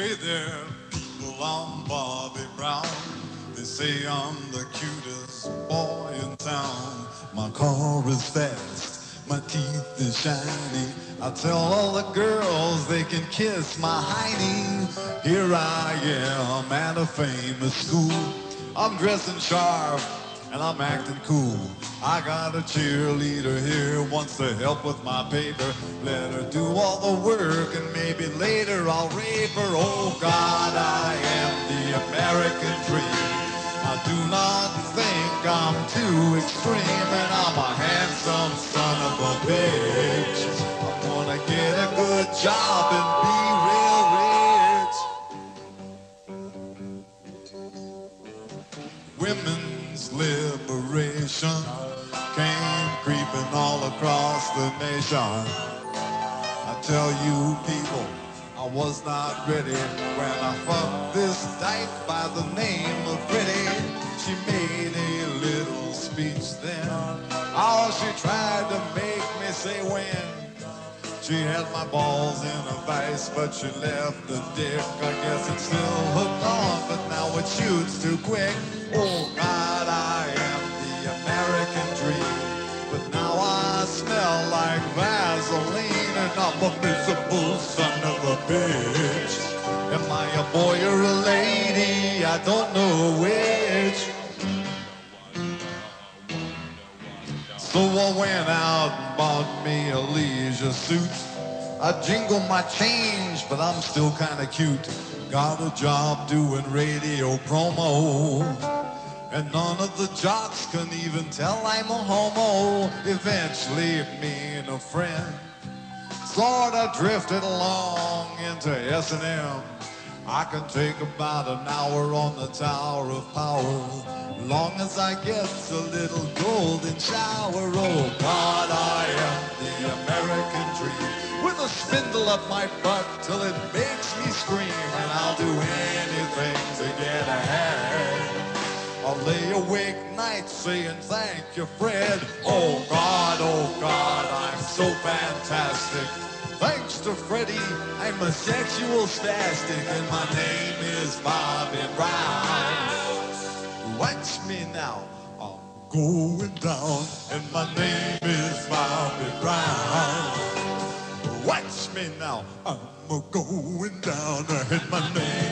Hey there, people, I'm Bobby Brown. They say I'm the cutest boy in town. My car is fast, my teeth is shiny. I tell all the girls they can kiss my hiney. Here I am at a famous school. I'm dressing sharp and I'm acting cool. I got a cheerleader here, wants to help with my paper. Let her do all the work and maybe later I'll rape her. Oh God, I am the American dream. I do not think I'm too extreme and I'm a handsome son of a bitch. I'm gonna get a good job and be real rich. Liberation came creeping all across the nation. I tell you people, I was not ready when I fucked this dyke by the name of Freddie. She made a little speech then. Oh, she tried to make me say when. She had my balls in a vice, but she left the dick. I guess it's still hooked on, but now it shoots too quick. Oh a miserable son of a bitch. Am I a boy or a lady? I don't know which. So I went out and bought me a leisure suit. I jingle my change, but I'm still kinda cute. Got a job doing radio promo. And none of the jocks can even tell I'm a homo. Eventually, me and a friend sorta drifted along into S&M. I can take about an hour on the Tower of Power, long as I get a little golden shower. Oh God, I am the American dream, with a spindle up my butt till it makes me scream, and I'll do anything to get ahead. I'll lay awake nights saying thank you, Fred. Oh God, oh God, I'm so fantastic. Thanks to Freddie, I'm a sexual spastic, and my name is Bobby Brown. Watch me now, I'm going down, and my name is Bobby Brown. Watch me now, I'm going down, and my name